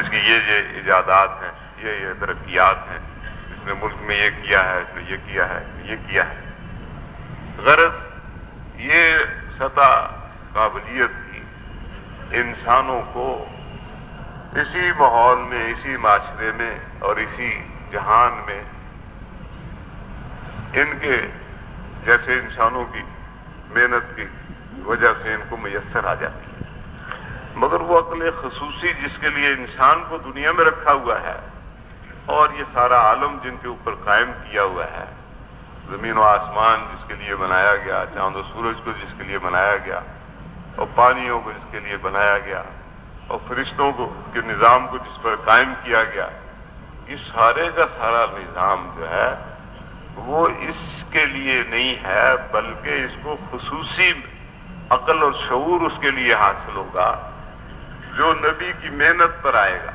اس کی یہ یہ ایجادات ہیں، یہ یہ ترقیات ہیں۔ اس نے ملک میں یہ کیا ہے، اس نے یہ کیا ہے یہ کیا ہے۔ غرض یہ سطح قابلیت کی انسانوں کو اسی ماحول میں، اسی معاشرے میں اور اسی جہان میں ان کے جیسے انسانوں کی محنت کی وجہ سے ان کو میسر آ جاتی ہے۔ مگر وہ عقل خصوصی جس کے لیے انسان کو دنیا میں رکھا ہوا ہے اور یہ سارا عالم جن کے اوپر قائم کیا ہوا ہے۔ زمین و آسمان جس کے لیے بنایا گیا، چاند و سورج کو جس کے لیے بنایا گیا، اور پانیوں کو جس کے لیے بنایا گیا، اور فرشتوں کو، کے نظام کو جس پر قائم کیا گیا۔ یہ سارے کا سارا نظام جو ہے، وہ اس کے لیے نہیں ہے، بلکہ اس کو خصوصی عقل اور شعور اس کے لیے حاصل ہوگا۔ جو نبی کی محنت پر آئے گا۔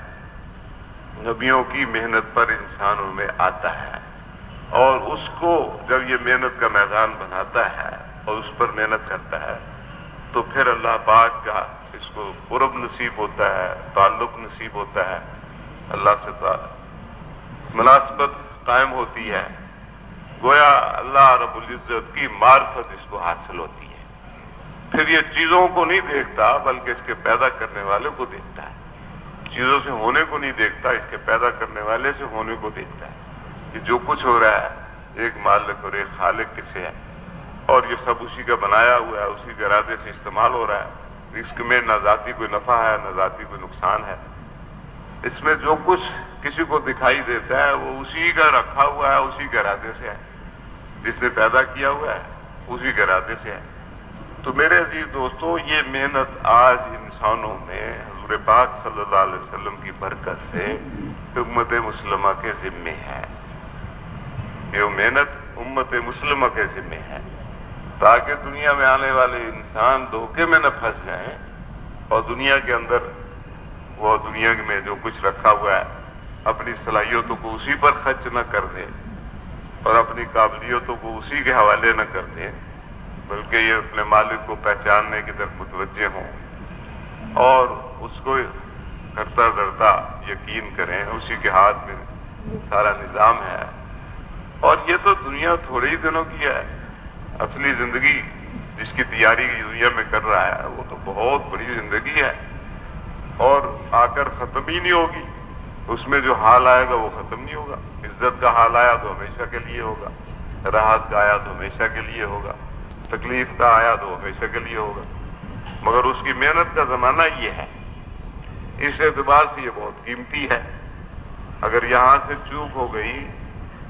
نبیوں کی محنت پر انسانوں میں آتا ہے اور اس کو جب یہ محنت کا میدان بناتا ہے اور اس پر محنت کرتا ہے، تو پھر اللہ پاک کا اس کو قرب نصیب ہوتا ہے، تعلق نصیب ہوتا ہے۔ اللہ سے مناسبت قائم ہوتی ہے۔ گویا اللہ رب العزت کی معرفت اس کو حاصل ہوتی ہے۔ پھر یہ چیزوں کو نہیں دیکھتا، بلکہ اس کے پیدا کرنے والے کو دیکھتا ہے۔ چیزوں سے ہونے کو نہیں دیکھتا، اس کے پیدا کرنے والے سے ہونے کو دیکھتا ہے۔ کہ جو کچھ ہو رہا ہے، ایک مالک اور ایک خالق کسے ہے۔ اور یہ سب اسی کا بنایا ہوا ہے، اسی کے ارادے سے استعمال ہو رہا ہے۔ اس میں نہ ذاتی کوئی نفع ہے، نہ ذاتی کوئی نقصان ہے۔ اس میں جو کچھ کسی کو دکھائی دیتا ہے، وہ اسی کا رکھا ہوا ہے، اسی کے ارادے سے ہے۔ جس نے پیدا کیا ہوا ہے، اسی کے ارادے سے ہے۔ تو میرے عزیز دوستوں یہ محنت آج انسانوں میں حضور پاک صلی اللہ علیہ وسلم کی برکت سے امت مسلمہ کے ذمے ہے۔ یہ محنت امت مسلمہ کے ذمے ہے۔ تاکہ دنیا میں آنے والے انسان دھوکے میں نہ پھنس جائیں اور دنیا کے اندر وہ دنیا میں جو کچھ رکھا ہوا ہے، اپنی صلاحیتوں کو اسی پر خرچ نہ کر دیں اور اپنی قابلیتوں کو اسی کے حوالے نہ کر دیں۔ بلکہ یہ اپنے مالک کو پہچاننے کی طرف متوجہ ہوں اور اس کو کرتا ڈرتا یقین کریں، اسی کے ہاتھ میں سارا نظام ہے۔ اور یہ تو دنیا تھوڑے ہی دنوں کی ہے۔ اصلی زندگی جس کی تیاری دنیا میں کر رہا ہے، وہ تو بہت بڑی زندگی ہے۔ اور آ کر ختم ہی نہیں ہوگی۔ اس میں جو حال آئے گا، وہ ختم نہیں ہوگا۔ عزت کا حال آیا تو ہمیشہ کے لیے ہوگا۔ راحت کا آیا تو ہمیشہ کے لیے ہوگا۔ تکلیف کا آیا تو ہمیشہ کے لیے ہوگا۔ مگر اس کی محنت کا زمانہ یہ ہے۔ اس اعتبار سے یہ بہت قیمتی ہے۔ اگر یہاں سے چوک ہو گئی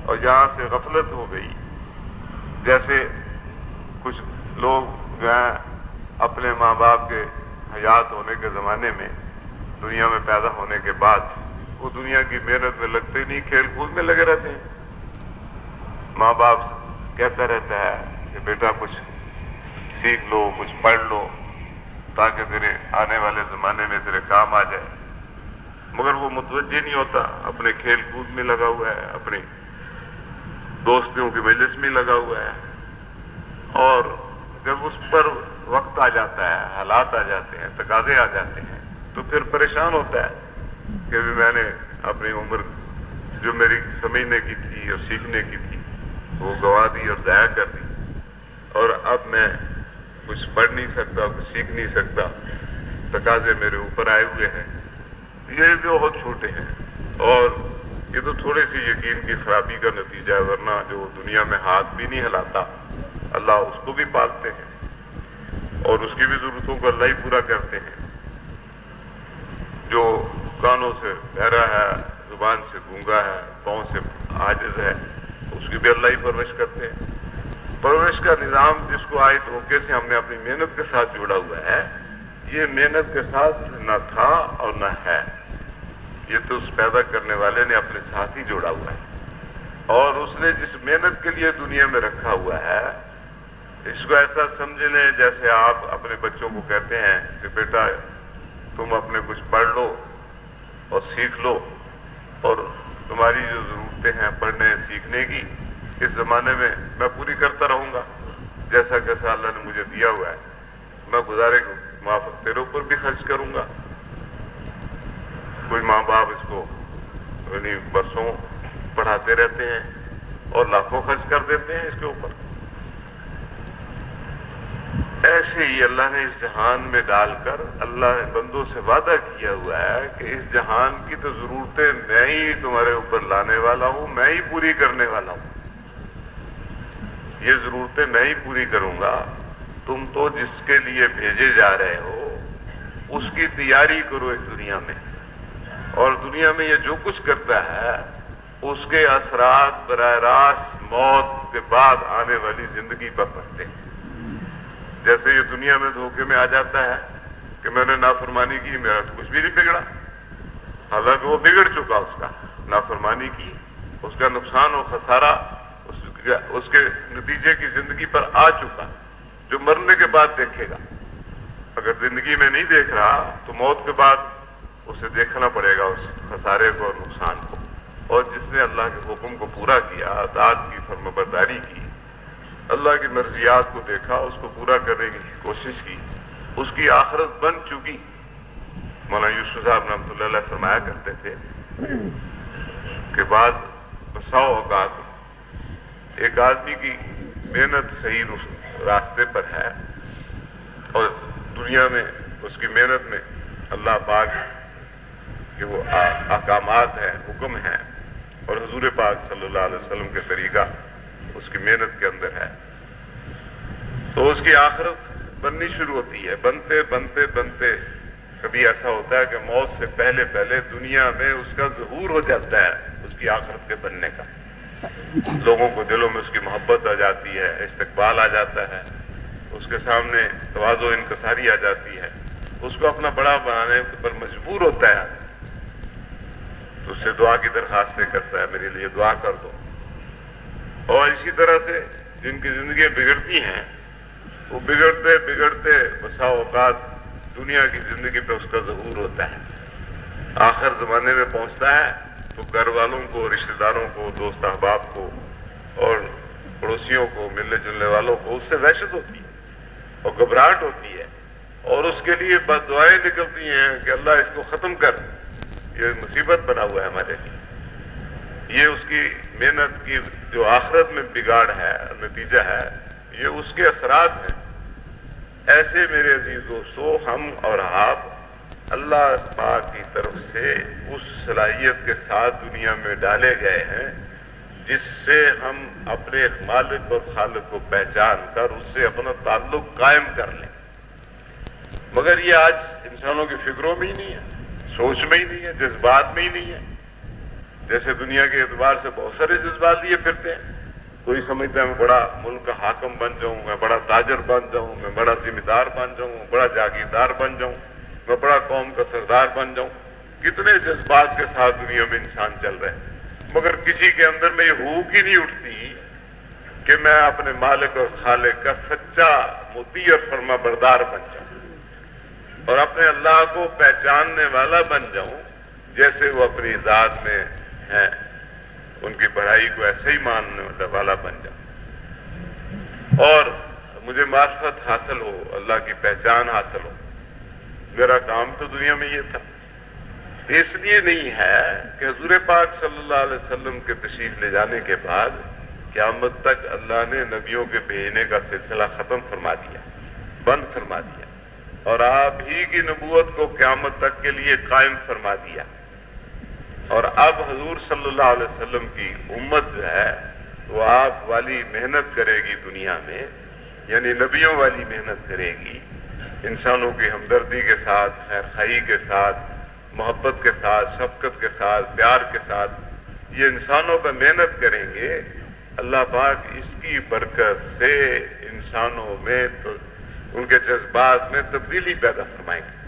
اور یہاں سے غفلت ہو گئی، جیسے کچھ لوگ ہیں اپنے ماں باپ کے حیات ہونے کے زمانے میں، دنیا میں پیدا ہونے کے بعد، وہ دنیا کی محنت میں لگتے نہیں، کھیل کود میں لگے رہتے ہیں۔ ماں باپ کہتا رہتا ہے کہ بیٹا، کچھ سیکھ لو، کچھ پڑھ لو، تاکہ تیرے آنے والے زمانے میں تیرے کام آ جائے۔ مگر وہ متوجہ نہیں ہوتا، اپنے کھیل کود میں لگا ہوا ہے اپنی دوستوں کی مجلس میں لگا ہوا ہے۔ اور جب اس پر وقت آ جاتا ہے، حالات آ جاتے ہیں، تقاضے آ جاتے ہیں، تو پھر پریشان ہوتا ہے کہ بھی میں نے اپنی عمر جو میری سمجھنے کی تھی اور سیکھنے کی تھی، وہ گوا دی اور ضائع کر دی۔ اور اب میں کچھ پڑھ نہیں سکتا، کچھ سیکھ نہیں سکتا۔ تقاضے میرے اوپر آئے ہوئے ہیں۔ یہ بھی بہت چھوٹے ہیں۔ اور یہ تو تھوڑی سی یقین کی خرابی کا نتیجہ ہے، ورنہ جو دنیا میں ہاتھ بھی نہیں ہلاتا، اللہ اس کو بھی پالتے ہیں۔ اور اس کی بھی ضرورتوں کو اللہ ہی پورا کرتے ہیں۔ جو کانوں سے بہرا ہے، زبان سے گونگا ہے، پاؤں سے عاجز ہے، اس کی بھی اللہ ہی پرورش کرتے ہیں۔ پرورش کا نظام جس کو آئے دھوکے سے ہم نے اپنی محنت کے ساتھ جوڑا ہوا ہے، یہ محنت کے ساتھ نہ تھا اور نہ ہے۔ یہ تو اس پیدا کرنے والے نے اپنے ساتھ ہی جوڑا ہوا ہے۔ اور اس نے جس محنت کے لیے دنیا میں رکھا ہوا ہے، اس کو ایسا سمجھ لیں جیسے آپ اپنے بچوں کو کہتے ہیں کہ بیٹا، تم اپنے کچھ پڑھ لو اور سیکھ لو اور تمہاری جو ضرورتیں ہیں پڑھنے سیکھنے کی اس زمانے میں میں پوری کرتا رہوں گا۔ جیسا کیسا اللہ نے مجھے دیا ہوا ہے۔ میں گزارے تیرے اوپر بھی خرچ کروں گا۔ کوئی ماں باپ اس کو یعنی برسوں پڑھاتے رہتے ہیں اور لاکھوں خرچ کر دیتے ہیں اس کے اوپر۔ ایسے ہی اللہ نے اس جہان میں ڈال کر اللہ نے بندوں سے وعدہ کیا ہوا ہے کہ اس جہان کی تو ضرورتیں میں ہی تمہارے اوپر لانے والا ہوں، میں ہی پوری کرنے والا ہوں۔ یہ ضرورتیں میں ہی پوری کروں گا۔ تم تو جس کے لیے بھیجے جا رہے ہو، اس کی تیاری کرو اس دنیا میں۔ اور دنیا میں یہ جو کچھ کرتا ہے، اس کے اثرات براہ راست موت کے بعد آنے والی زندگی پر پڑتے ہیں۔ جیسے یہ دنیا میں دھوکے میں آ جاتا ہے کہ میں نے نافرمانی کی، میرا تو کچھ بھی نہیں بگڑا۔ حالانکہ وہ بگڑ چکا اس کا، نافرمانی کی، اس کا نقصان و خسارہ اس کے نتیجے کی زندگی پر آ چکا، جو مرنے کے بعد دیکھے گا۔ اگر زندگی میں نہیں دیکھ رہا، تو موت کے بعد اسے دیکھنا پڑے گا، اس خسارے کو اور نقصان کو۔ اور جس نے اللہ کے حکم کو پورا کیا داد کی فرم برداری کی، اللہ کی مرضیات کو دیکھا، اس کو پورا کرنے کی کوشش کی، اس کی آخرت بن چکی۔ مولانا یوسف صاحب رحمۃ اللہ علیہ فرمایا کرتے تھے کہ بعد بساؤ اوقات ایک آدمی کی محنت صحیح راستے پر ہے اور دنیا میں اس کی محنت میں اللہ پاک کے وہ احکامات ہیں، حکم ہیں اور حضور پاک صلی اللہ علیہ وسلم کے طریقہ اس کی محنت کے اندر ہے۔ تو اس کی آخرت بننی شروع ہوتی ہے، بنتے بنتے بنتے۔ کبھی ایسا ہوتا ہے کہ موت سے پہلے پہلے دنیا میں اس کا ظہور ہو جاتا ہے، اس کی آخرت کے بننے کا۔ لوگوں کو دلوں میں اس کی محبت آ جاتی ہے، استقبال آ جاتا ہے۔ اس کے سامنے توازو انکساری آ جاتی ہے۔ اس کو اپنا بڑا بنانے پر مجبور ہوتا ہے۔ تو اس سے دعا کی درخواستیں کرتا ہے، میرے لیے دعا کر دو۔ اور اسی طرح سے جن کی زندگیاں بگڑتی ہیں، وہ بگڑتے بگڑتے بسا اوقات دنیا کی زندگی پہ اس کا ظہور ہوتا ہے۔ آخر زمانے میں پہنچتا ہے۔ تو گھر والوں کو، رشتہ داروں کو، دوست احباب کو اور پڑوسیوں کو، ملنے جلنے والوں کو، اس سے وحشت ہوتی ہے اور گھبراہٹ ہوتی ہے اور اس کے لیے بد دعائیں نکلتی ہیں کہ اللہ اس کو ختم کر۔ یہ مصیبت بنا ہوا ہے ہمارے لیے۔ یہ اس کی محنت کی جو آخرت میں بگاڑ ہے، نتیجہ ہے، یہ اس کے اثرات ہیں۔ ایسے میرے عزیز دوستو ہم اور آپ اللہ پاک کی طرف سے اس صلاحیت کے ساتھ دنیا میں ڈالے گئے ہیں، جس سے ہم اپنے مالک اور خالق کو پہچان کر، اس سے اپنا تعلق قائم کر لیں۔ مگر یہ آج انسانوں کی فکروں میں ہی نہیں ہے، سوچ میں ہی نہیں ہے، جذبات میں ہی نہیں ہے۔ جیسے دنیا کے اعتبار سے بہت سارے جذبات لیے پھرتے ہیں۔ کوئی سمجھتا ہے میں بڑا ملک کا حاکم بن جاؤں، میں بڑا تاجر بن جاؤں، میں بڑا ذمہ دار بن جاؤں، بڑا جاگیردار بن جاؤں۔ میں بڑا قوم کا سردار بن جاؤں۔ کتنے جذبات کے ساتھ دنیا میں انسان چل رہے ہیں۔ مگر کسی کے اندر میں یہ ہوک ہی نہیں اٹھتی کہ میں اپنے مالک اور خالق کا سچا موتی اور فرما بردار بن جاؤں۔ اور اپنے اللہ کو پہچاننے والا بن جاؤں، جیسے وہ اپنی ذات میں ہیں۔ ان کی پڑھائی کو ایسے ہی ماننے والا بن جاؤں۔ اور مجھے معرفت حاصل ہو، اللہ کی پہچان حاصل ہو۔ میرا کام تو دنیا میں یہ تھا۔ اس لیے نہیں ہے کہ حضور پاک صلی اللہ علیہ وسلم کے تشریف لے جانے کے بعد قیامت تک اللہ نے نبیوں کے بھیجنے کا سلسلہ ختم فرما دیا، بند فرما دیا۔ اور آپ ہی کی نبوت کو قیامت تک کے لیے قائم فرما دیا۔ اور اب حضور صلی اللہ علیہ وسلم کی امت جو ہے، وہ آپ والی محنت کرے گی دنیا میں یعنی نبیوں والی محنت کرے گی۔ انسانوں کی ہمدردی کے ساتھ، خیر خائی کے ساتھ، محبت کے ساتھ، شفقت کے ساتھ، پیار کے ساتھ یہ انسانوں کا محنت کریں گے، اللہ پاک اس کی برکت سے انسانوں میں تو، ان کے جذبات میں تبدیلی پیدا فرمائیں گے۔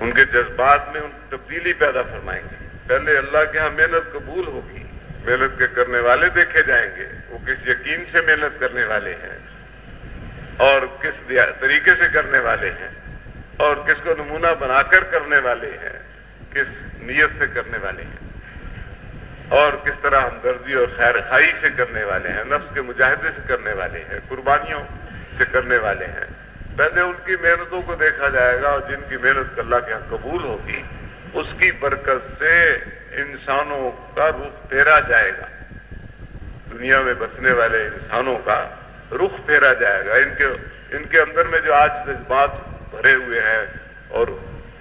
ان کے جذبات میں ان تبدیلی پیدا فرمائیں گے۔ پہلے اللہ کے ہاں محنت قبول ہوگی۔ محنت کے کرنے والے دیکھے جائیں گے۔ وہ کس یقین سے محنت کرنے والے ہیں؟ اور کس طریقے سے کرنے والے ہیں، اور کس کو نمونہ بنا کر کرنے والے ہیں، کس نیت سے کرنے والے ہیں، اور کس طرح ہمدردی اور خیر خائی سے کرنے والے ہیں، نفس کے مجاہدے سے کرنے والے ہیں، قربانیوں سے کرنے والے ہیں۔ پہلے ان کی محنتوں کو دیکھا جائے گا اور جن کی محنت اللہ کے یہاں قبول ہوگی، اس کی برکت سے انسانوں کا رخ پھیرا جائے گا۔ دنیا میں بسنے والے انسانوں کا رخ پھیرا جائے گا۔ ان کے ان کے اندر میں جو آج جذبات بھرے ہوئے ہیں اور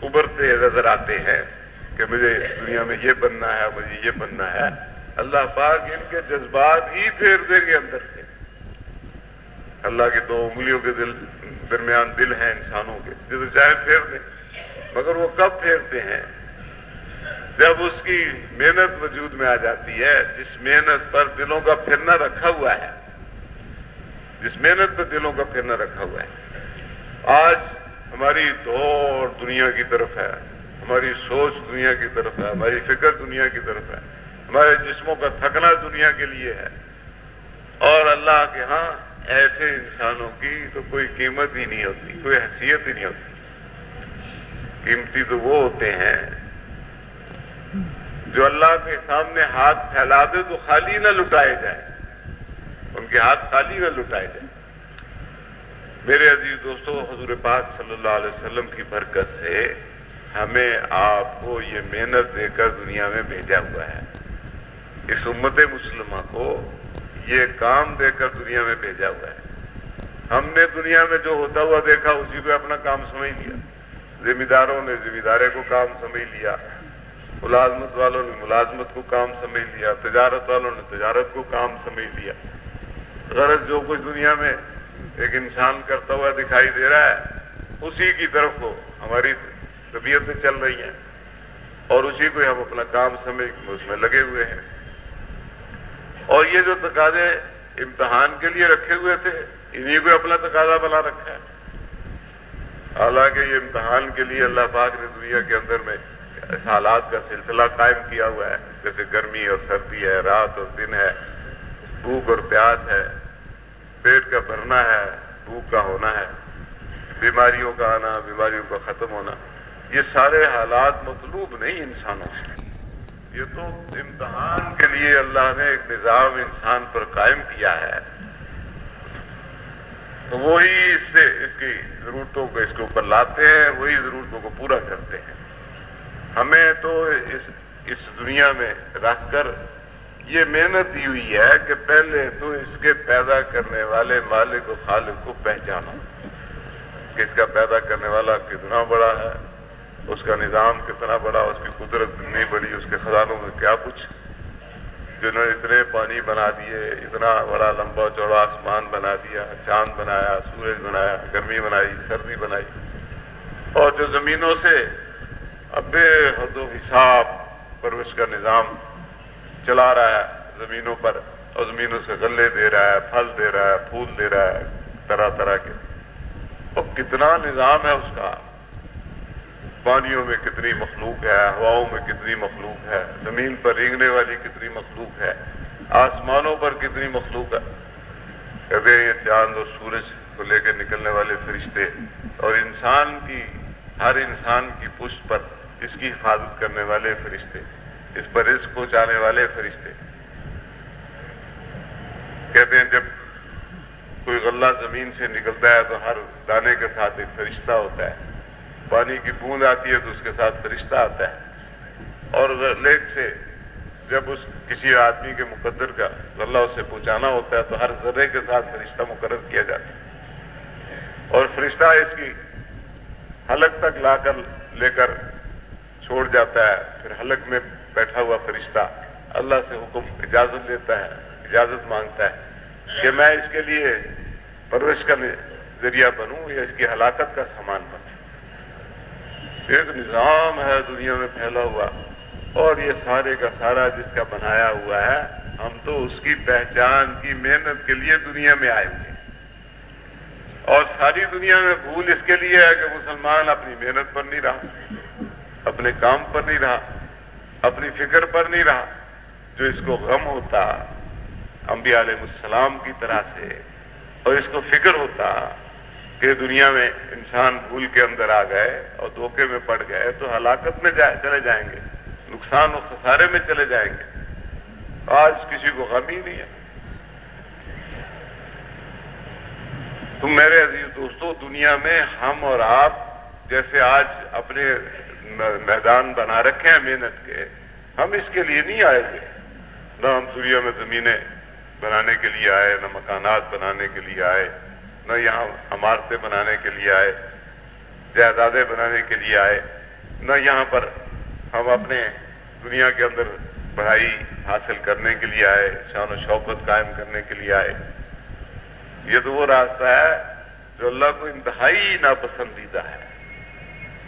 ابھرتے نظر آتے ہیں کہ مجھے دنیا میں یہ بننا ہے، مجھے یہ بننا ہے۔ اللہ پاک ان کے جذبات ہی پھیر دیں گے اندر سے۔ اللہ کے دو انگلیوں کے دل درمیان دل ہیں انسانوں کے، جو چاہے پھیر دیں، مگر وہ کب پھیرتے ہیں؟ جب اس کی محنت وجود میں آ جاتی ہے، جس محنت پر دلوں کا پھرنا رکھا ہوا ہے جس محنت پر دلوں کا پھرنا رکھا ہوا ہے۔ آج ہماری دوڑ دنیا کی طرف ہے، ہماری سوچ دنیا کی طرف ہے، ہماری فکر دنیا کی طرف ہے، ہمارے جسموں کا تھکنا دنیا کے لیے ہے۔ اور اللہ کے ہاں ایسے انسانوں کی تو کوئی قیمت ہی نہیں ہوتی، کوئی حیثیت ہی نہیں ہوتی۔ قیمتی تو وہ ہوتے ہیں جو اللہ کے سامنے ہاتھ پھیلا دے تو خالی نہ لٹائے جائے کے ہاتھ خالی نہ لٹائے جائے۔ میرے عزیز دوستو، حضور پاک صلی اللہ علیہ وسلم کی برکت سے ہمیں آپ کو یہ محنت دے کر دنیا میں بھیجا ہوا ہے۔ اس امت مسلمہ کو یہ کام دے کر دنیا میں بھیجا ہوا ہے۔ ہم نے دنیا میں جو ہوتا ہوا دیکھا، اسی کو اپنا کام سمجھ لیا۔ ذمہ داروں نے ذمہ دارے کو کام سمجھ لیا۔ ملازمت والوں نے ملازمت کو کام سمجھ لیا۔ تجارت والوں نے تجارت کو کام سمجھ لیا۔ غرض جو کچھ دنیا میں ایک انسان کرتا ہوا دکھائی دے رہا ہے، اسی کی طرف کو ہماری طبیعتیں چل رہی ہیں۔ اور اسی کو ہم اپنا کام سمجھ اس میں لگے ہوئے ہیں۔ اور یہ جو تقاضے امتحان کے لیے رکھے ہوئے تھے انہیں کو اپنا تقاضا بنا رکھا ہے۔ حالانکہ یہ امتحان کے لیے اللہ پاک نے دنیا کے اندر میں حالات کا سلسلہ قائم کیا ہوا ہے، جیسے گرمی اور سردی ہے، رات اور دن ہے۔ بھوک اور پیاس ہے، پیٹ کا بھرنا ہے، بھوک کا ہونا ہے، بیماریوں کا آنا، بیماریوں کا ختم ہونا، یہ سارے حالات مطلوب نہیں انسانوں سے۔ یہ تو امتحان کے لیے اللہ نے ایک نظام انسان پر قائم کیا ہے۔ تو وہی اس سے اس کی ضرورتوں کو اس کے اوپر لاتے ہیں، وہی ضرورتوں کو پورا کرتے ہیں۔ ہمیں تو اس اس دنیا میں رکھ کر یہ محنت دی ہوئی ہے کہ پہلے تو اس کے پیدا کرنے والے مالک و خالق کو پہچانا کہ اس کا پیدا کرنے والا کتنا بڑا ہے، اس کا نظام کتنا بڑا، اس کی قدرت کتنی بڑی، اس کے خزانوں میں کیا کچھ جنہوں نے اتنے پانی بنا دیے، اتنا بڑا لمبا چوڑا آسمان بنا دیا، چاند بنایا، سورج بنایا، گرمی بنائی، سردی بنائی۔ اور جو زمینوں سے اب حد و حساب پرورش کا نظام چلا رہا ہے، زمینوں پر، اور زمینوں سے غلے دے رہا ہے، پھل دے رہا ہے، پھول دے رہا ہے، طرح طرح کے۔ اور کتنا نظام ہے اس کا۔ پانیوں میں کتنی مخلوق ہے، ہواؤں میں کتنی مخلوق ہے، زمین پر رینگنے والی کتنی مخلوق ہے، آسمانوں پر کتنی مخلوق ہے۔ کبھی یہ چاند اور سورج کو لے کے نکلنے والے فرشتے، اور انسان کی، ہر انسان کی پشت پر اس کی حفاظت کرنے والے فرشتے۔ اس پر رزق پہنچانے والے فرشتے۔ کہتے ہیں، جب کوئی غلہ زمین سے نکلتا ہے تو ہر دانے کے ساتھ ایک فرشتہ ہوتا ہے۔ پانی کی بوند آتی ہے تو اس کے ساتھ فرشتہ آتا ہے۔ اور لیک سے جب اس کسی آدمی کے مقدر کا غلہ اسے پہنچانا ہوتا ہے تو ہر ذرے کے ساتھ فرشتہ مقرر کیا جاتا ہے۔ اور فرشتہ اس کی حلق تک لا کر لے کر چھوڑ جاتا ہے۔ پھر حلق میں بیٹھا ہوا فرشتہ اللہ سے حکم اجازت دیتا ہے، اجازت مانگتا ہے کہ میں اس کے لیے پرورش کا ذریعہ بنوں یا اس کی ہلاکت کا سامان بنوں۔ ایک نظام ہے دنیا میں پھیلا ہوا اور یہ سارے کا سارا جس کا بنایا ہوا ہے، ہم تو اس کی پہچان کی محنت کے لیے دنیا میں آئے ہوئے اور ساری دنیا میں بھول اس کے لیے ہے کہ مسلمان اپنی محنت پر نہیں رہا، اپنے کام پر نہیں رہا۔ اپنی فکر پر نہیں رہا، جو اس کو غم ہوتا، انبیاء علیہ السلام کی طرح سے، اور اس کو فکر ہوتا کہ دنیا میں انسان بھول کے اندر آ گئے اور دھوکے میں پڑ گئے، تو ہلاکت میں جائے چلے جائیں گے، نقصان و خسارے میں چلے جائیں گے۔ آج کسی کو غم ہی نہیں ہے۔ تو میرے عزیز دوستوں دنیا میں ہم اور آپ جیسے آج اپنے میدان بنا رکھے ہیں محنت کے۔ ہم اس کے لیے نہیں آئے تھے نہ ہم دنیا میں زمینیں بنانے کے لیے آئے، نہ مکانات بنانے کے لیے آئے، نہ یہاں عمارتیں بنانے کے لیے آئے، جائیدادیں بنانے کے لیے آئے، نہ یہاں پر ہم اپنے دنیا کے اندر پڑھائی حاصل کرنے کے لیے آئے، شان و شوقت قائم کرنے کے لیے آئے۔ یہ تو وہ راستہ ہے جو اللہ کو انتہائی ناپسندیدہ ہے۔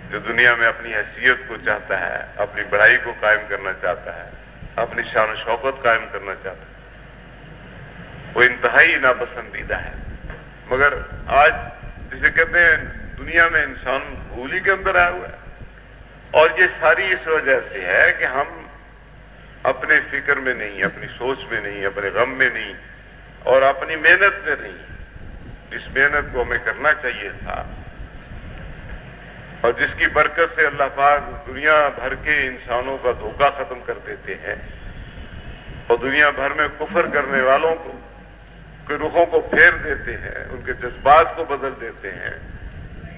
جو دنیا میں اپنی حیثیت کو چاہتا ہے، اپنی بڑھائی کو قائم کرنا چاہتا ہے، اپنی شان و شوقت قائم کرنا چاہتا ہے۔ وہ انتہائی ناپسندیدہ ہے۔ مگر آج جسے کہتے ہیں، دنیا میں انسان بھولی کے اندر آیا ہوا ہے۔ اور یہ ساری اس وجہ سے ہے کہ ہم اپنے فکر میں نہیں، اپنی سوچ میں نہیں، اپنے غم میں نہیں اور اپنی محنت میں نہیں۔ جس محنت کو ہمیں کرنا چاہیے تھا اور جس کی برکت سے اللہ پاک دنیا بھر کے انسانوں کا دھوکہ ختم کر دیتے ہیں اور دنیا بھر میں کفر کرنے والوں کو کے روحوں کو پھیر دیتے ہیں، ان کے جذبات کو بدل دیتے ہیں۔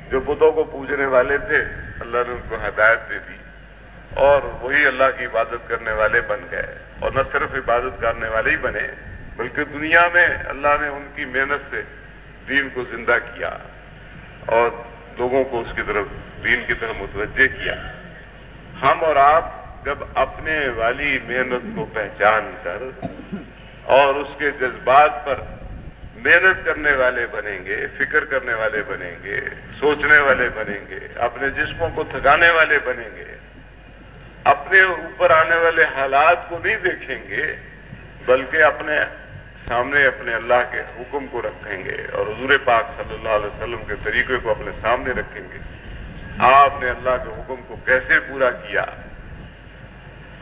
جو بدھوں کو پوجنے والے تھے، اللہ نے ان کو ہدایت دے دی۔ اور وہی اللہ کی عبادت کرنے والے بن گئے۔ اور نہ صرف عبادت کرنے والے ہی بنے، بلکہ دنیا میں اللہ نے ان کی محنت سے دین کو زندہ کیا اور لوگوں کو اس کی طرف دین کی طرف متوجہ کیا۔ ہم اور آپ جب اپنے والی محنت کو پہچان کر اور اس کے جذبات پر محنت کرنے والے بنیں گے، فکر کرنے والے بنیں گے، سوچنے والے بنیں گے، اپنے جسموں کو تھکانے والے بنیں گے، اپنے اوپر آنے والے حالات کو نہیں دیکھیں گے، بلکہ اپنے سامنے اپنے اللہ کے حکم کو رکھیں گے اور حضور پاک صلی اللہ علیہ وسلم کے طریقے کو اپنے سامنے رکھیں گے۔ آپ نے اللہ کے حکم کو کیسے پورا کیا؟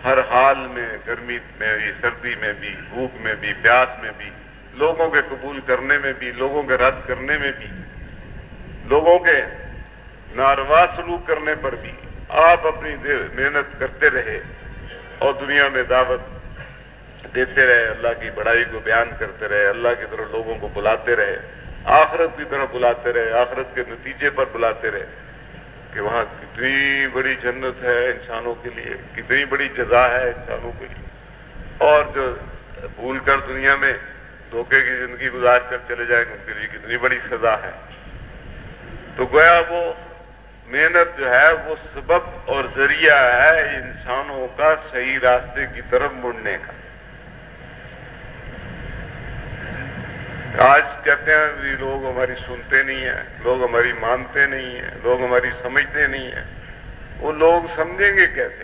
ہر حال میں گرمی میں بھی، سردی میں بھی، بھوک میں بھی، پیاس میں بھی، لوگوں کے قبول کرنے میں بھی، لوگوں کے رد کرنے میں بھی، لوگوں کے ناروا سلوک کرنے پر بھی آپ اپنی محنت کرتے رہے اور دنیا میں دعوت دیتے رہے، اللہ کی بڑائی کو بیان کرتے رہے، اللہ کی طرف لوگوں کو بلاتے رہے، آخرت کی طرف بلاتے رہے، آخرت کے نتیجے پر بلاتے رہے۔ کہ وہاں کتنی بڑی جنت ہے انسانوں کے لیے، کتنی بڑی جزا ہے انسانوں کے لیے۔ اور جو بھول کر دنیا میں دھوکے کی زندگی گزار کر چلے جائیں گے، ان کے لیے کتنی بڑی سزا ہے۔ تو گویا وہ محنت جو ہے، وہ سبب اور ذریعہ ہے انسانوں کا صحیح راستے کی طرف مڑنے کا۔ آج کہتے ہیں جی، لوگ ہماری سنتے نہیں ہیں، لوگ ہماری مانتے نہیں ہیں، لوگ ہماری سمجھتے نہیں ہیں۔ وہ لوگ سمجھیں گے کیسے؟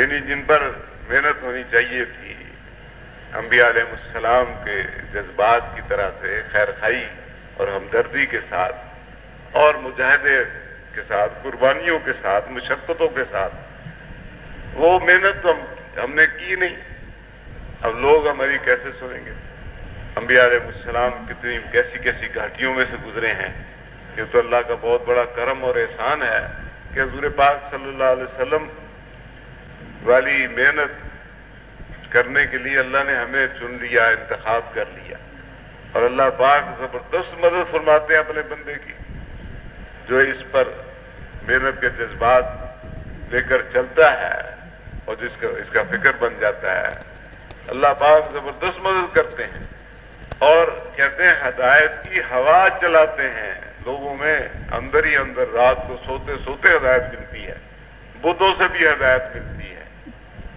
یعنی جن پر محنت ہونی چاہیے تھی۔ انبیاء علیہ السلام کے جذبات کی طرح سے، خیر خائی اور ہمدردی کے ساتھ، اور مجاہدے کے ساتھ، قربانیوں کے ساتھ، مشقتوں کے ساتھ۔ وہ محنت تو ہم نے کی نہیں۔ اب لوگ ہماری کیسے سنیں گے؟ انبیاء علیہ السلام کتنی کیسی کیسی گھاٹیوں میں سے گزرے ہیں، یہ تو اللہ کا بہت بڑا کرم اور احسان ہے کہ حضور پاک صلی اللہ علیہ وسلم والی محنت کرنے کے لیے اللہ نے ہمیں چن لیا، انتخاب کر لیا۔ اور اللہ پاک زبردست مدد فرماتے ہیں اپنے بندے کی، جو اس پر محنت کے جذبات لے کر چلتا ہے اور جس کا، اس کا فکر بن جاتا ہے۔ اللہ پاک زبردست مدد کرتے ہیں۔ اور کہتے ہیں ہدایت کی ہوا چلاتے ہیں۔ لوگوں میں اندر ہی اندر رات کو سوتے سوتے ہدایت ملتی ہے۔ بدھوں سے بھی ہدایت ملتی ہے۔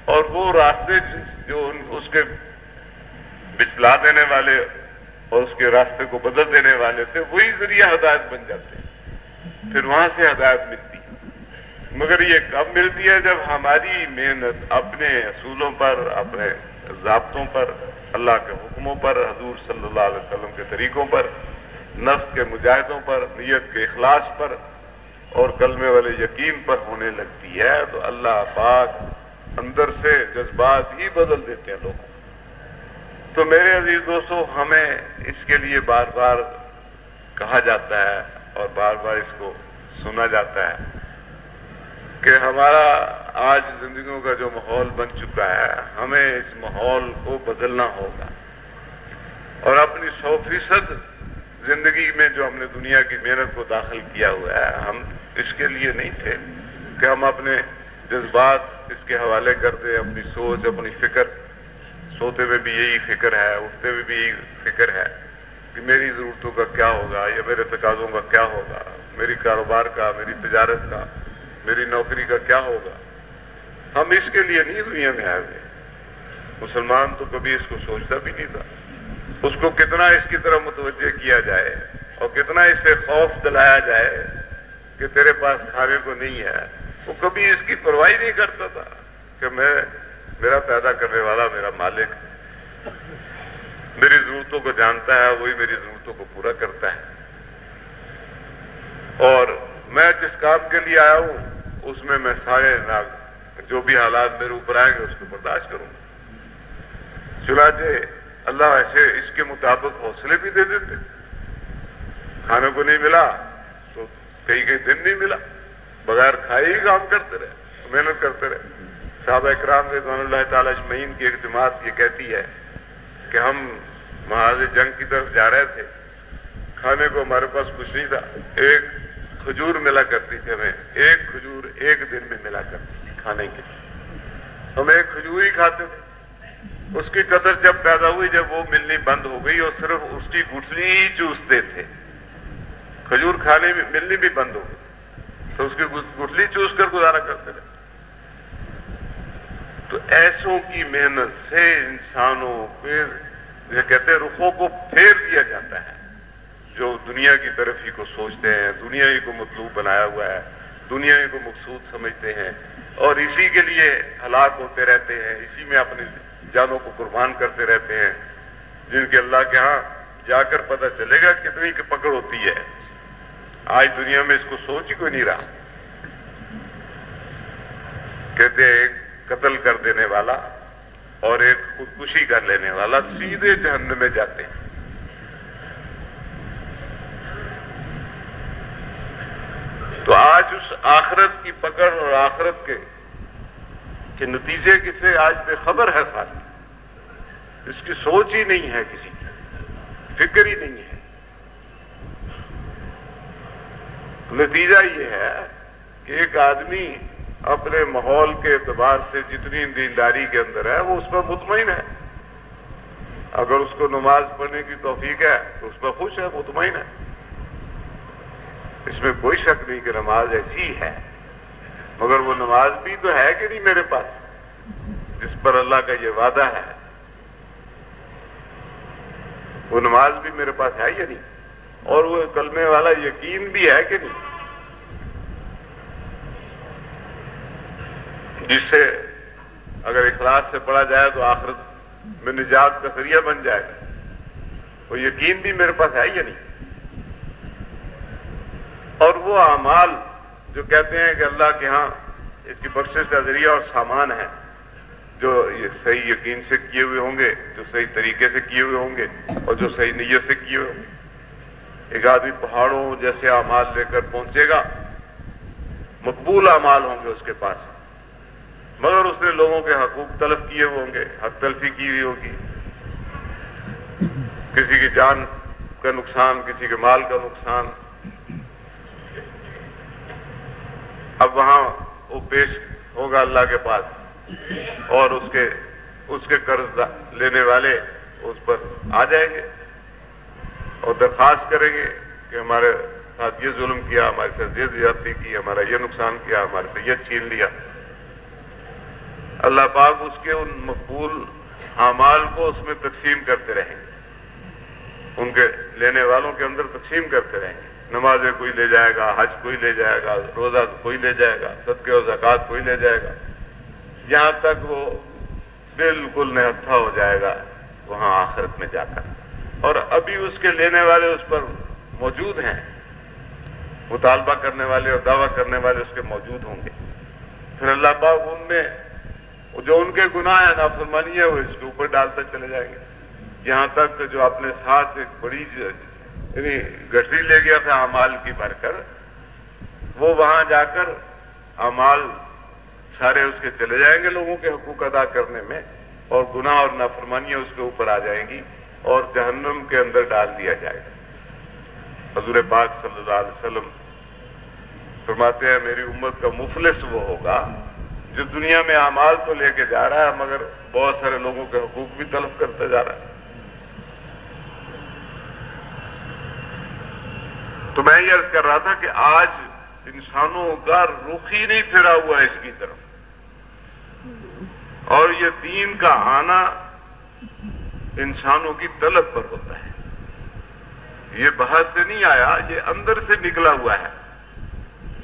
اور وہ راستے جو اس کے بچلا دینے والے اور اس کے راستے کو بدل دینے والے تھے، وہی ذریعہ ہدایت بن جاتے پھر وہاں سے ہدایت ملتی مگر یہ کب ملتی ہے؟ جب ہماری محنت اپنے اصولوں پر، اپنے ضابطوں پر اللہ کے حکموں پر، حضور صلی اللہ علیہ وسلم کے طریقوں پر، نفس کے مجاہدوں پر، نیت کے اخلاص پر اور کلمے والے یقین پر ہونے لگتی ہے، تو اللہ پاک اندر سے جذبات ہی بدل دیتے ہیں لوگوں تو میرے عزیز دوستو، ہمیں اس کے لیے بار بار کہا جاتا ہے اور بار بار اس کو سنا جاتا ہے۔ کہ ہمارا آج زندگیوں کا جو ماحول بن چکا ہے، ہمیں اس ماحول کو بدلنا ہوگا۔ اور اپنی سو فیصد زندگی میں جو ہم نے دنیا کی محنت کو داخل کیا ہوا ہے، ہم اس کے لیے نہیں تھے۔ کہ ہم اپنے جذبات اس کے حوالے کر دیں، اپنی سوچ، اپنی فکر۔ سوتے ہوئے بھی یہی فکر ہے، اٹھتے ہوئے بھی یہی فکر ہے کہ میری ضرورتوں کا کیا ہوگا یا میرے تقاضوں کا کیا ہوگا، میری کاروبار کا، میری تجارت کا۔ میری نوکری کا کیا ہوگا؟ ہم اس کے لیے نہیں دنیا میں آئے ہوئے۔ مسلمان تو کبھی اس کو سوچتا بھی نہیں تھا۔ اس کو کتنا اس کی طرف متوجہ کیا جائے اور کتنا اس سے خوف دلایا جائے کہ تیرے پاس کھانے کو نہیں ہے۔ وہ کبھی اس کی پرواہی نہیں کرتا تھا کہ میں، میرا پیدا کرنے والا میرا مالک، میری ضرورتوں کو جانتا ہے، وہی میری ضرورتوں کو پورا کرتا ہے۔ اور میں جس کام کے لیے آیا ہوں اس میں میں سارے جو بھی حالات میرے اوپر آئیں گے، اس کو برداشت کروں گا۔ چنانچہ اللہ ایسے اس کے مطابق حوصلے بھی دے دیتے۔ کھانے کو نہیں ملا تو کئی کئی دن نہیں ملا۔ بغیر کھائے ہی کام کرتے رہے، محنت کرتے رہے۔ صحابہ اکرام رضوان اللہ تعالی اجمعین کی ایک جماعت یہ کہتی ہے کہ ہم محاذ جنگ کی طرف جا رہے تھے۔ کھانے کو ہمارے پاس کچھ نہیں تھا۔ ایک کھجور ملا کرتی تھی ہمیں۔ ایک کھجور ایک دن میں ملا کرتی تھی کھانے کے ہم ایک کھجور ہی کھاتے تھے۔ اس کی قدر جب پیدا ہوئی، جب وہ ملنی بند ہو گئی اور صرف اس کی گٹلی ہی چوستے تھے۔ کھجور کھانے میں ملنی بھی بند ہو گئی۔ تو اس کی گٹلی چوس کر گزارا کرتے رہے۔ تو ایسوں کی محنت سے انسانوں یہ کہتے ہیں، رخوں کو پھیر دیا جاتا ہے۔ جو دنیا کی طرف ہی کو سوچتے ہیں، دنیا ہی کو مطلوب بنایا ہوا ہے، دنیا ہی کو مقصود سمجھتے ہیں اور اسی کے لیے ہلاک ہوتے رہتے ہیں، اسی میں اپنی جانوں کو قربان کرتے رہتے ہیں۔ جن کے اللہ کے ہاں جا کر پتہ چلے گا کتنی کی پکڑ ہوتی ہے۔ آج دنیا میں اس کو سوچ ہی کوئی نہیں رہا۔ کہتے ایک قتل کر دینے والا اور ایک خودکشی کر لینے والا سیدھے جہنم میں جاتے ہیں تو آج اس آخرت کی پکڑ اور آخرت کے کہ نتیجے کسے آج بے خبر ہے ساری اس کی سوچ ہی نہیں ہے کسی کی۔ فکر ہی نہیں ہے۔ نتیجہ یہ ہے کہ ایک آدمی اپنے ماحول کے اعتبار سے جتنی دینداری کے اندر ہے، وہ اس پر مطمئن ہے۔ اگر اس کو نماز پڑھنے کی توفیق ہے، تو اس پر خوش ہے، مطمئن ہے۔ اس میں کوئی شک نہیں کہ نماز ایسی ہے۔ مگر وہ نماز بھی تو ہے کہ نہیں میرے پاس۔ جس پر اللہ کا یہ وعدہ ہے۔ وہ نماز بھی میرے پاس ہے یا نہیں؟ اور وہ کلمے والا یقین بھی ہے کہ نہیں؟ جس سے اگر اخلاص سے پڑھا جائے تو آخرت میں نجات کا ذریعہ بن جائے۔ گا وہ یقین بھی میرے پاس ہے یا نہیں؟ اور وہ اعمال جو کہتے ہیں کہ اللہ کے ہاں اس کی بخشش کا ذریعہ اور سامان ہے، جو یہ صحیح یقین سے کیے ہوئے ہوں گے، جو صحیح طریقے سے کیے ہوئے ہوں گے اور جو صحیح نیت سے کیے ہوئے ہوں گے۔ ایک آدمی پہاڑوں جیسے اعمال لے کر پہنچے گا، مقبول اعمال ہوں گے اس کے پاس۔ مگر اس نے لوگوں کے حقوق طلب کیے ہوئے ہوں گے، حق تلفی کی ہوئی ہوگی۔ کسی کی جان کا نقصان، کسی کے مال کا نقصان اب وہاں وہ پیش ہوگا اللہ کے پاس اور اس کے اس کے قرض لینے والے اس پر آ جائیں گے اور درخواست کریں گے کہ ہمارے ساتھ یہ ظلم کیا، ہمارے ساتھ یہ زیادتی کی، ہمارا یہ نقصان کیا، ہمارے سے یہ چھین لیا۔ اللہ پاک اس کے ان مقبول اعمال کو اس میں تقسیم کرتے رہیں گے۔ ان کے لینے والوں کے اندر تقسیم کرتے رہیں گے۔ نمازیں کوئی لے جائے گا، حج کوئی لے جائے گا، روزہ کوئی لے جائے گا، صدقے و زکات کوئی لے جائے گا۔ جہاں تک وہ بالکل نہتھا ہو جائے گا، وہاں آخرت میں جا کر۔ اور ابھی اس کے لینے والے اس پر موجود ہیں، مطالبہ کرنے والے اور دعویٰ کرنے والے اس کے موجود ہوں گے۔ پھر اللہ پاک ان میں جو ان کے گناہ ہیں نافرمانی ہے وہ اس کے اوپر ڈالتے چلے جائیں گے۔ یہاں تک جو اپنے ساتھ ایک بڑی یعنی گٹری لے گیا تھا امال کی بھر کر، وہ وہاں جا کر امال سارے اس کے چلے جائیں گے لوگوں کے حقوق ادا کرنے میں، اور گناہ اور نافرمانیاں اس کے اوپر آ جائیں گی اور جہنم کے اندر ڈال دیا جائے گا۔ حضور پاک صلی اللہ علیہ وسلم فرماتے ہیں، میری امت کا مفلس وہ ہوگا جو دنیا میں اعمال تو لے کے جا رہا ہے، مگر بہت سارے لوگوں کے حقوق بھی طلب کرتے جا رہا ہے۔ تو میں یہ عرض کر رہا تھا کہ آج انسانوں کا رخ ہی نہیں پھرا ہوا ہے اس کی طرف۔ اور یہ دین کا آنا انسانوں کی طلب پر ہوتا ہے۔ یہ باہر سے نہیں آیا، یہ اندر سے نکلا ہوا ہے۔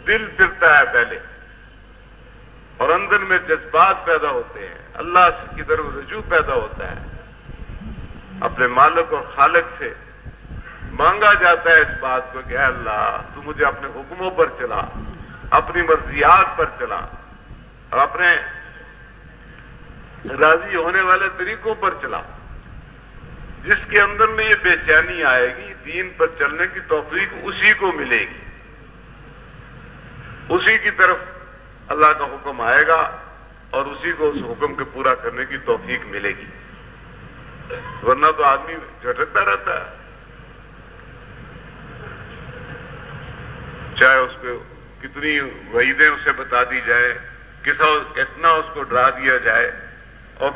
دل پھرتا ہے پہلے۔ اور اندر میں جذبات پیدا ہوتے ہیں۔ اللہ کی طرف رجوع پیدا ہوتا ہے۔ اپنے مالک اور خالق سے مانگا جاتا ہے اس بات کو کہ اے اللہ، تو مجھے اپنے حکموں پر چلا، اپنی مرضیات پر چلا۔ اور اپنے راضی ہونے والے طریقوں پر چلا۔ جس کے اندر میں یہ بے چینی آئے گی، دین پر چلنے کی توفیق اسی کو ملے گی۔ اسی کی طرف اللہ کا حکم آئے گا اور اسی کو اس حکم کے پورا کرنے کی توفیق ملے گی۔ ورنہ تو آدمی جھٹکتا رہتا ہے۔ چاہے اس کو کتنی وعیدیں اسے بتا دی جائے کتنا اس کو ڈرا دیا جائے اور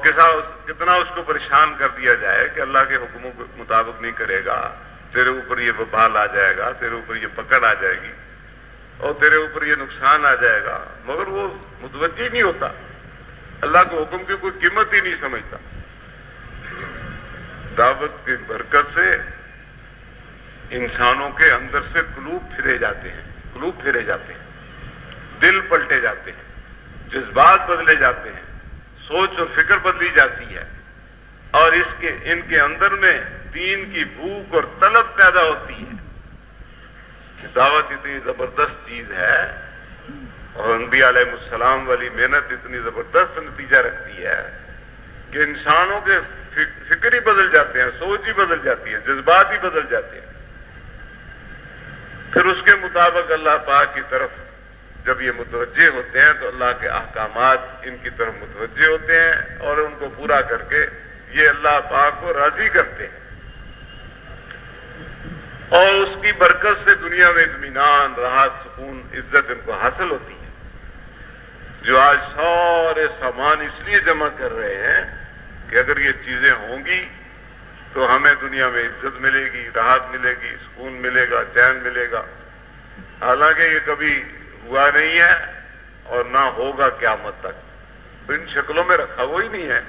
کتنا اس کو پریشان کر دیا جائے کہ اللہ کے حکموں کے مطابق نہیں کرے گا، تیرے اوپر یہ وبال آ جائے گا، تیرے اوپر یہ پکڑ آ جائے گی اور تیرے اوپر یہ نقصان آ جائے گا۔ مگر وہ متوجہ نہیں ہوتا۔ اللہ کے حکم کی کوئی قیمت ہی نہیں سمجھتا۔ دعوت کی برکت سے انسانوں کے اندر سے قلوب پھرے جاتے ہیں۔ قلوب پھرے جاتے ہیں، دل پلٹے جاتے ہیں، جذبات بدلے جاتے ہیں، سوچ اور فکر بدلی جاتی ہے۔ اور اس کے، ان کے اندر میں دین کی بھوک اور طلب پیدا ہوتی ہے۔ دعوت اتنی زبردست چیز ہے اور انبیاء علیہ السلام والی محنت اتنی زبردست نتیجہ رکھتی ہے کہ انسانوں کے فکر ہی بدل جاتے ہیں، سوچ ہی بدل جاتی ہے، جذبات ہی بدل جاتے ہیں۔ پھر اس کے مطابق اللہ پاک کی طرف جب یہ متوجہ ہوتے ہیں تو اللہ کے احکامات ان کی طرف متوجہ ہوتے ہیں اور ان کو پورا کر کے یہ اللہ پاک کو راضی کرتے ہیں۔ اور اس کی برکت سے دنیا میں اطمینان، راحت، سکون، عزت ان کو حاصل ہوتی ہے۔ جو آج سارے سامان اس لیے جمع کر رہے ہیں کہ اگر یہ چیزیں ہوں گی تو ہمیں دنیا میں عزت ملے گی، راحت ملے گی، سکون ملے گا، چین ملے گا۔ حالانکہ یہ کبھی ہوا نہیں ہے اور نہ ہوگا قیامت تک۔ ان شکلوں میں رکھا وہ ہی نہیں ہے۔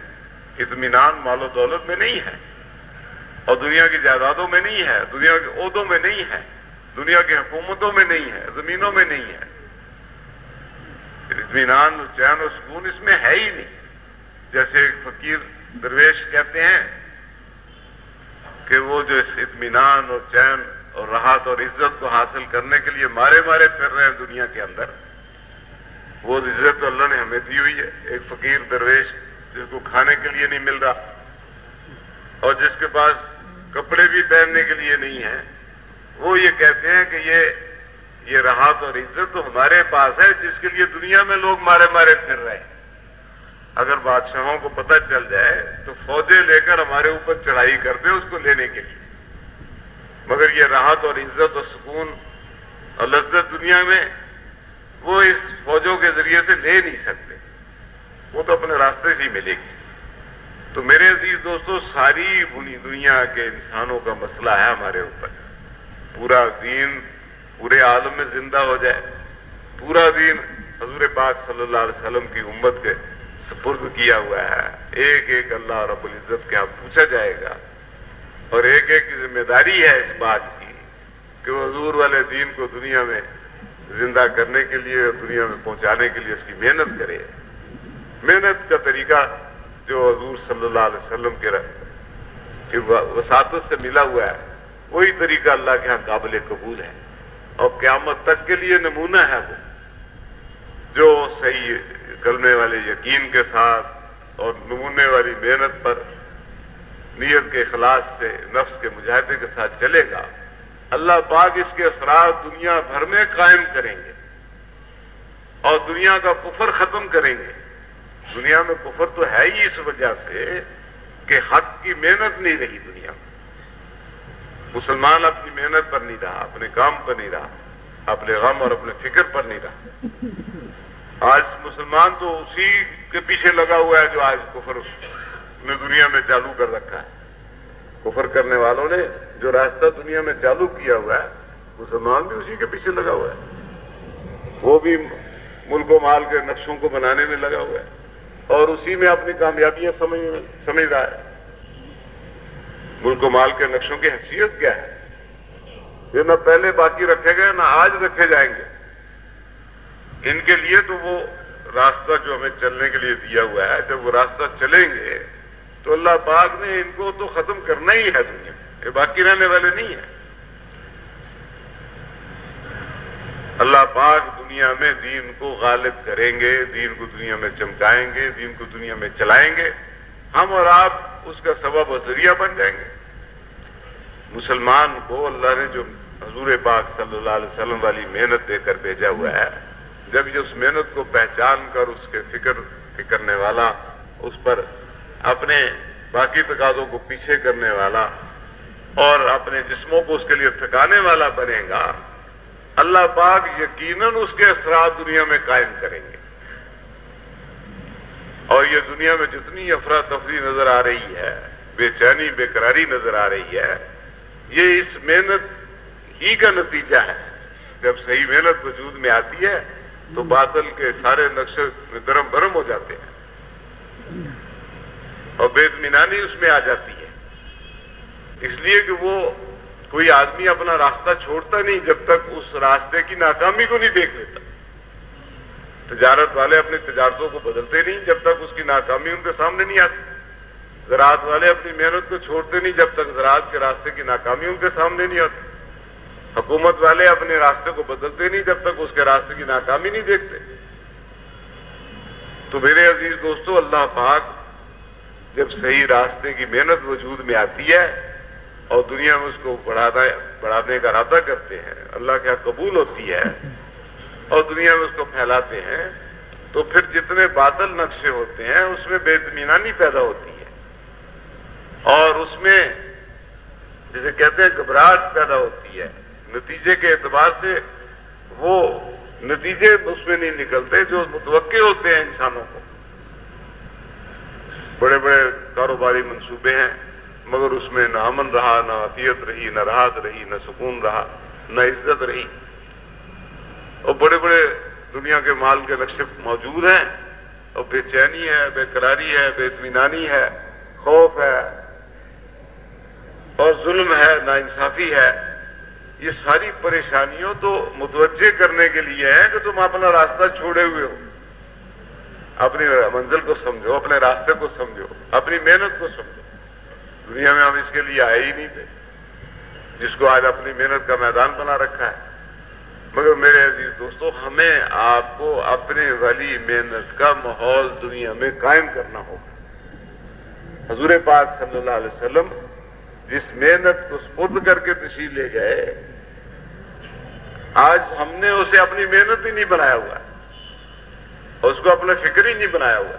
اطمینان مال و دولت میں نہیں ہے۔ اور دنیا کی جائیدادوں میں نہیں ہے، دنیا کے عہدوں میں نہیں ہے۔ دنیا کی حکومتوں میں نہیں ہے، زمینوں میں نہیں ہے۔ اطمینان چین و سکون اس میں ہے ہی نہیں۔ جیسے ایک فقیر درویش کہتے ہیں کہ وہ جو اس اطمینان اور چین اور راحت اور عزت کو حاصل کرنے کے لیے مارے مارے پھر رہے ہیں دنیا کے اندر، وہ عزت تو اللہ نے ہمیں دی ہوئی ہے۔ ایک فقیر درویش جس کو کھانے کے لیے نہیں مل رہا اور جس کے پاس کپڑے بھی پہننے کے لیے نہیں ہیں، وہ یہ کہتے ہیں کہ یہ یہ راحت اور عزت تو ہمارے پاس ہے، جس کے لیے دنیا میں لوگ مارے مارے پھر رہے ہیں۔ اگر بادشاہوں کو پتہ چل جائے تو فوجیں لے کر ہمارے اوپر چڑھائی کر دیں اس کو لینے کے لیے۔ مگر یہ راحت اور عزت اور سکون اور لذت دنیا میں وہ اس فوجوں کے ذریعے سے لے نہیں سکتے۔ وہ تو اپنے راستے سے ہی ملے گی۔ تو میرے عزیز دوستو، ساری بنی دنیا کے انسانوں کا مسئلہ ہے ہمارے اوپر۔ پورا دین پورے عالم میں زندہ ہو جائے۔ پورا دین حضور پاک صلی اللہ علیہ وسلم کی امت کے سپرد کیا ہوا ہے۔ ایک ایک اللہ رب العزت کے آپ پوچھا جائے گا۔ اور ایک ایک کی ذمہ داری ہے اس بات کی کہ وہ حضور والے دین کو دنیا میں زندہ کرنے کے لیے اور دنیا میں پہنچانے کے لیے اس کی محنت کرے۔ محنت کا طریقہ جو حضور صلی اللہ علیہ وسلم کے وساطت سے ملا ہوا ہے، وہی طریقہ اللہ کے ہاں قابل قبول ہے۔ اور قیامت تک کے لیے نمونہ ہے وہ، جو صحیح کرنے والے یقین کے ساتھ اور نمونے والی محنت پر نیت کے اخلاص سے نفس کے مجاہدے کے ساتھ چلے گا، اللہ پاک اس کے اثرات دنیا بھر میں قائم کریں گے اور دنیا کا کفر ختم کریں گے۔ دنیا میں کفر تو ہے ہی اس وجہ سے کہ حق کی محنت نہیں رہی دنیا میں۔ مسلمان اپنی محنت پر نہیں رہا، اپنے کام پر نہیں رہا، اپنے غم اور اپنے فکر پر نہیں رہا۔ آج مسلمان تو اسی کے پیچھے لگا ہوا ہے جو آج کفر نے دنیا میں چالو کر رکھا ہے۔ کفر کرنے والوں نے جو راستہ دنیا میں چالو کیا ہوا ہے، مسلمان بھی اسی کے پیچھے لگا ہوا ہے۔ وہ بھی ملک و مال کے نقشوں کو بنانے میں لگا ہوا ہے۔ اور اسی میں اپنی کامیابیاں سمجھ رہا ہے۔ ملک و مال کے نقشوں کی حیثیت کیا ہے؟ یہ نہ پہلے باقی رکھے گئے، نہ آج رکھے جائیں گے۔ ان کے لیے تو وہ راستہ جو ہمیں چلنے کے لیے دیا ہوا ہے، جب وہ راستہ چلیں گے، تو اللہ پاک نے ان کو تو ختم کرنا ہی ہے دنیا یہ باقی رہنے والے نہیں ہیں۔ اللہ پاک دنیا میں دین کو غالب کریں گے، دین کو دنیا میں چمکائیں گے، دین کو دنیا میں چلائیں گے۔ ہم اور آپ اس کا سبب و ذریعہ بن جائیں گے۔ مسلمان کو اللہ نے جو حضور پاک صلی اللہ علیہ وسلم والی محنت دے کر بھیجا ہوا ہے جب یہ اس محنت کو پہچان کر اس کے فکر کرنے والا، اس پر اپنے باقی تقاضوں کو پیچھے کرنے والا اور اپنے جسموں کو اس کے لیے تھکانے والا بنے گا، اللہ پاک یقیناً اس کے اثرات دنیا میں قائم کریں گے۔ اور یہ دنیا میں جتنی افراتفری نظر آ رہی ہے، بے چینی، بے قراری نظر آ رہی ہے، یہ اس محنت ہی کا نتیجہ ہے۔ جب صحیح محنت وجود میں آتی ہے تو بادل کے سارے نقشے گرم برم ہو جاتے ہیں۔ اور بے اطمینانی اس میں آ جاتی ہے۔ اس لیے کہ وہ کوئی آدمی اپنا راستہ چھوڑتا نہیں جب تک اس راستے کی ناکامی کو نہیں دیکھ لیتا۔ تجارت والے اپنی تجارتوں کو بدلتے نہیں جب تک اس کی ناکامی ان کے سامنے نہیں آتی۔ زراعت والے اپنی محنت کو چھوڑتے نہیں جب تک زراعت کے راستے کی ناکامی ان کے سامنے نہیں آتی۔ حکومت والے اپنے راستے کو بدلتے نہیں جب تک اس کے راستے کی ناکامی نہیں دیکھتے۔ تو میرے عزیز دوستو، اللہ پاک جب صحیح راستے کی محنت وجود میں آتی ہے اور دنیا میں اس کو بڑھانے کا ارادہ کرتے ہیں، اللہ کیا قبول ہوتی ہے اور دنیا میں اس کو پھیلاتے ہیں، تو پھر جتنے بادل نقشے ہوتے ہیں، اس میں بے اطمینانی پیدا ہوتی ہے۔ اور اس میں جسے کہتے ہیں، گھبراہٹ پیدا ہوتی ہے۔ نتیجے کے اعتبار سے وہ نتیجے اس میں نہیں نکلتے جو متوقع ہوتے ہیں انسانوں کو۔ بڑے بڑے کاروباری منصوبے ہیں، مگر اس میں نہ امن رہا، نہ عطیت رہی، نہ راحت رہی، نہ سکون رہا، نہ عزت رہی۔ اور بڑے بڑے دنیا کے مال کے نقشے موجود ہیں، اور بے چینی ہے، بے قراری ہے، بے اطمینانی ہے، خوف ہے، اور ظلم ہے نا انصافی ہے۔ یہ ساری پریشانیوں تو متوجہ کرنے کے لیے ہے کہ تم اپنا راستہ چھوڑے ہوئے ہو۔ اپنی منزل کو سمجھو، اپنے راستے کو سمجھو، اپنی محنت کو سمجھو۔ دنیا میں ہم اس کے لیے آئے ہی نہیں تھے۔ جس کو آج اپنی محنت کا میدان بنا رکھا ہے۔ مگر میرے عزیز دوستو، ہمیں آپ کو اپنے والی محنت کا ماحول دنیا میں قائم کرنا ہوگا۔ حضور پاک صلی اللہ علیہ وسلم جس محنت کو سپرد کر کے تشریح لے گئے، آج ہم نے اسے اپنی محنت ہی نہیں بنایا ہوا، اس کو اپنا فکر ہی نہیں بنایا ہوا۔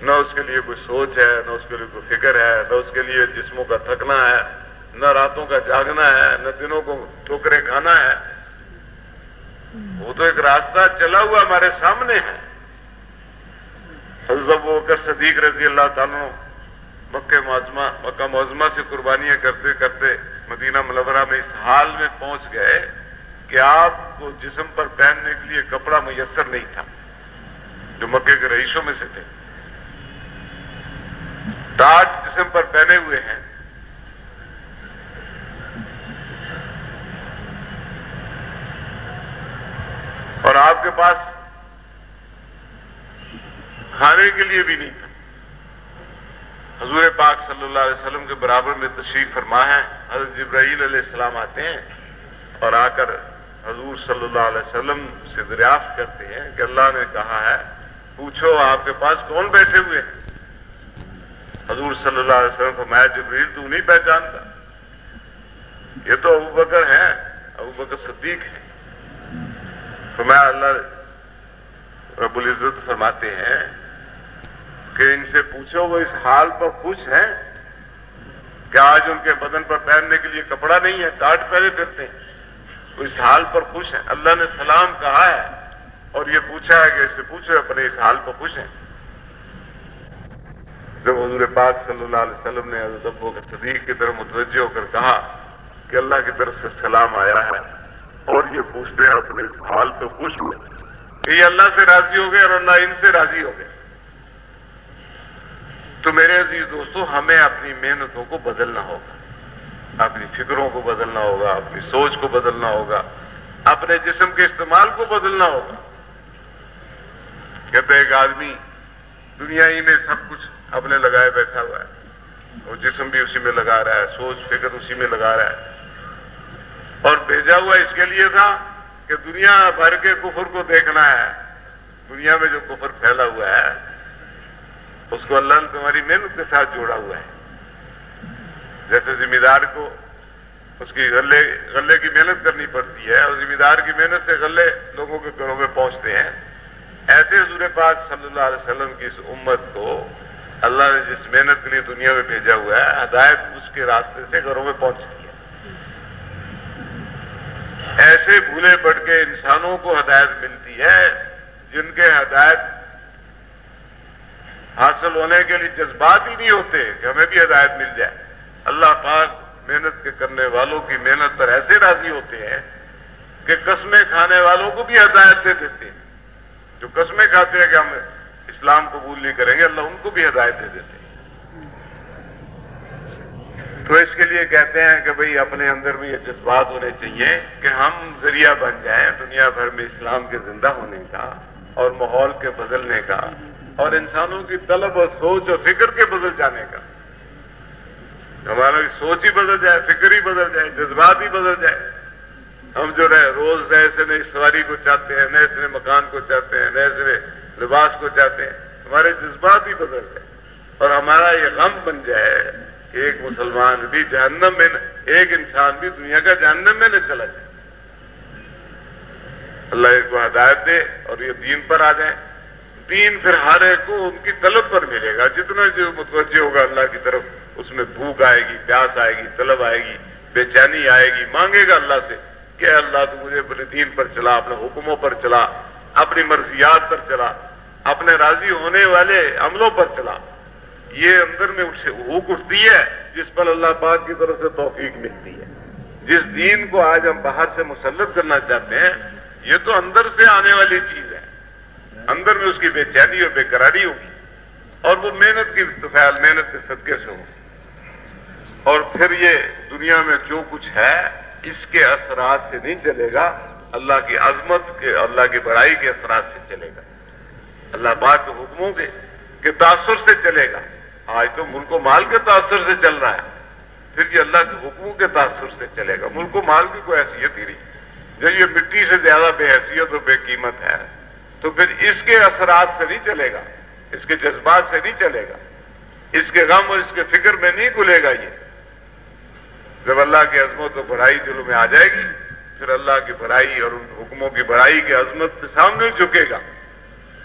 نہ اس کے لیے کوئی سوچ ہے، نہ اس کے لیے کوئی فکر ہے، نہ اس کے لیے جسموں کا تھکنا ہے، نہ راتوں کا جاگنا ہے، نہ دنوں کو ٹوکرے کھانا ہے۔ وہ تو ایک راستہ چلا ہوا ہمارے سامنے ہے۔ حضرت وہ کر صدیق رضی اللہ تعالیٰ مکہ معظمہ مکہ معظمہ سے قربانیاں کرتے کرتے مدینہ ملورہ میں اس حال میں پہنچ گئے کہ آپ کو جسم پر پہننے کے لیے کپڑا میسر نہیں تھا، جو مکے کے رئیسوں میں سے تھے۔ تاج جسم پر پہنے ہوئے ہیں۔ اور آپ کے پاس کھانے کے لیے بھی نہیں تھا۔ حضور پاک صلی اللہ علیہ وسلم کے برابر میں تشریف فرما ہے، حضرت جبرائیل علیہ السلام آتے ہیں اور آ کر حضور صلی اللہ علیہ وسلم سے دریافت کرتے ہیں کہ اللہ نے کہا ہے، پوچھو آپ کے پاس کون بیٹھے ہوئے ہیں؟ حضور صلی اللہ علیہ وسلم کو میں جبریل تو نہیں پہچانتا۔ یہ تو ابو بکر ہیں، ابو بکر صدیق ہیں۔ فرمایا، اللہ رب العزت فرماتے ہیں کہ ان سے پوچھو وہ اس حال پر خوش ہیں؟ کہ آج ان کے بدن پر پہننے کے لیے کپڑا نہیں ہے؟ کاٹ پہلے پھرتے ہیں۔ اس حال پر خوش ہیں۔ اللہ نے سلام کہا ہے اور یہ پوچھا ہے کہ اس سے پوچھو اپنے اس حال پر خوش ہیں۔ جب حضور پاک صلی اللہ علیہ وسلم نے حضرت ابو کے صدیق کی طرف متوجہ ہو کر کہا کہ اللہ کی طرف سے سلام آیا ہے اور یہ پوچھتے ہیں اپنے اس حال پہ خوش ہوئے کہ یہ اللہ سے راضی ہو گئے اور اللہ ان سے راضی ہو گئے۔ تو میرے عزیز دوستوں ہمیں اپنی محنتوں کو بدلنا ہوگا۔ اپنی فکروں کو بدلنا ہوگا، اپنی سوچ کو بدلنا ہوگا، اپنے جسم کے استعمال کو بدلنا ہوگا۔ کہتے ایک آدمی دنیا ہی میں سب کچھ اپنے لگائے بیٹھا ہوا ہے وہ جسم بھی اسی میں لگا رہا ہے، سوچ، فکر اسی میں لگا رہا ہے۔ اور بھیجا ہوا اس کے لیے تھا کہ دنیا بھر کے کفر کو دیکھنا ہے۔ دنیا میں جو کفر پھیلا ہوا ہے اس کو اللہ نے تمہاری محنت کے ساتھ جوڑا ہوا ہے۔ جیسے ذمہ دار کو اس کی غلے غلے کی محنت کرنی پڑتی ہے اور ذمہ دار کی محنت سے غلے لوگوں کے گھروں میں پہنچتے ہیں۔ ایسے حضور پاک صلی اللہ علیہ وسلم کی اس امت کو اللہ نے جس محنت کے لیے دنیا میں بھیجا ہوا ہے، ہدایت اس کے راستے سے گھروں میں پہنچتی ہے۔ ایسے بھولے پڑ کے انسانوں کو ہدایت ملتی ہے، جن کے ہدایت حاصل ہونے کے لیے جذبات ہی نہیں ہوتے کہ ہمیں بھی ہدایت مل جائے۔ اللہ پاک محنت کے کرنے والوں کی محنت پر ایسے راضی ہوتے ہیں کہ قسمیں کھانے والوں کو بھی ہدایت دے دیتے ہیں۔ جو قسمیں کھاتے ہیں کہ ہم اسلام قبول نہیں کریں گے، اللہ ان کو بھی ہدایت دے دیتے ہیں۔ تو اس کے لیے کہتے ہیں کہ بھئی اپنے اندر بھی یہ جذبات ہونے چاہیے کہ ہم ذریعہ بن جائیں دنیا بھر میں اسلام کے زندہ ہونے کا اور ماحول کے بدلنے کا۔ اور انسانوں کی طلب اور سوچ اور فکر کے بدل جانے کا۔ ہمارا سوچ ہی بدل جائے، فکر ہی بدل جائے، جذبات ہی بدل جائے۔ ہم جو رہے، روز نئے سے نئی سواری کو چاہتے ہیں، نئے سے نئے مکان کو چاہتے ہیں، نئے سے نئے لباس کو چاہتے ہیں، ہمارے جذبات ہی بدل جائے۔ اور ہمارا یہ غم بن جائے کہ ایک مسلمان بھی جہنم میں ایک انسان بھی دنیا کا جہنم میں نہ چلا جائے۔ اللہ ایک کو ہدایت دے اور یہ دین پر آ جائیں۔ دین پھر ہر ایک کو ان کی طلب پر ملے گا۔ جتنا جو متوجہ ہوگا اللہ کی طرف، اس میں بھوک آئے گی، پیاس آئے گی، طلب آئے گی، بے چینی آئے گی۔ مانگے گا اللہ سے کہ اللہ تو مجھے اپنے دین پر چلا، اپنے حکموں پر چلا، اپنی مرضیات پر چلا، اپنے راضی ہونے والے عملوں پر چلا۔ یہ اندر میں ہوک اٹھتی ہے، جس پر اللہ پاک کی طرف سے توفیق ملتی ہے۔ جس دین کو آج ہم باہر سے مسلط کرنا چاہتے ہیں، یہ تو اندر سے آنے والی چیز ہے۔ اندر میں اس کی بے چینی اور بے قراری ہوگی اور وہ محنت کی فیل محنت کے صدقے سے ہو اور پھر یہ دنیا میں جو کچھ ہے، اس کے اثرات سے نہیں چلے گا، اللہ کی عظمت کے، اللہ کی بڑائی کے اثرات سے چلے گا۔ اللہ پاک کے حکموں کے کہ تاثر سے چلے گا۔ آج تو ملک و مال کے تاثر سے چل رہا ہے۔ پھر یہ اللہ کے حکموں کے تاثر سے چلے گا۔ ملک و مال کی کوئی حیثیت ہی نہیں۔ جب یہ مٹی سے زیادہ بے حیثیت اور بے قیمت ہے تو پھر اس کے اثرات سے نہیں چلے گا، اس کے جذبات سے نہیں چلے گا۔ اس کے غم اور اس کے فکر میں نہیں کھلے گا یہ۔ جب اللہ کی عظمت و بڑائی دلوں میں آ جائے گی، پھر اللہ کی بڑائی اور ان حکموں کی بڑائی کی عظمت کے سامنے جھکے گا۔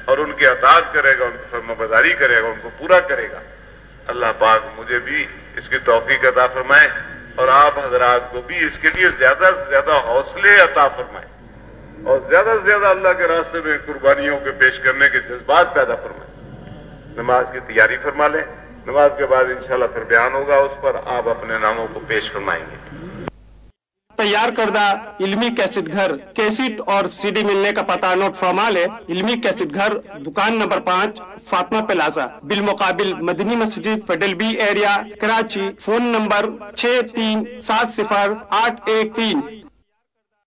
اور ان کی اطاعت کرے گا، ان کی فرما بازاری کرے گا، ان کو پورا کرے گا۔ اللہ پاک مجھے بھی اس کی توفیق عطا فرمائے اور آپ حضرات کو بھی اس کے لیے زیادہ سے زیادہ حوصلے عطا فرمائے۔ اور زیادہ سے زیادہ اللہ کے راستے میں قربانیوں کے پیش کرنے کے جذبات پیدا فرمائیں نماز کی تیاری فرما لیں۔ نماز کے بعد انشاءاللہ پھر بیان ہوگا، اس پر آپ اپنے ناموں کو پیش فرمائیں گے۔ تیار کردہ علمی کیسٹ گھر کیسٹ اور سی ڈی ملنے کا پتہ نوٹ فرما لے علمی کیسٹ گھر، دکان نمبر پانچ، فاطمہ پلازا، بالمقابل مدنی مسجد federal B area, Karachi, phone number چھ تین سات صفر آٹھ ایک تین۔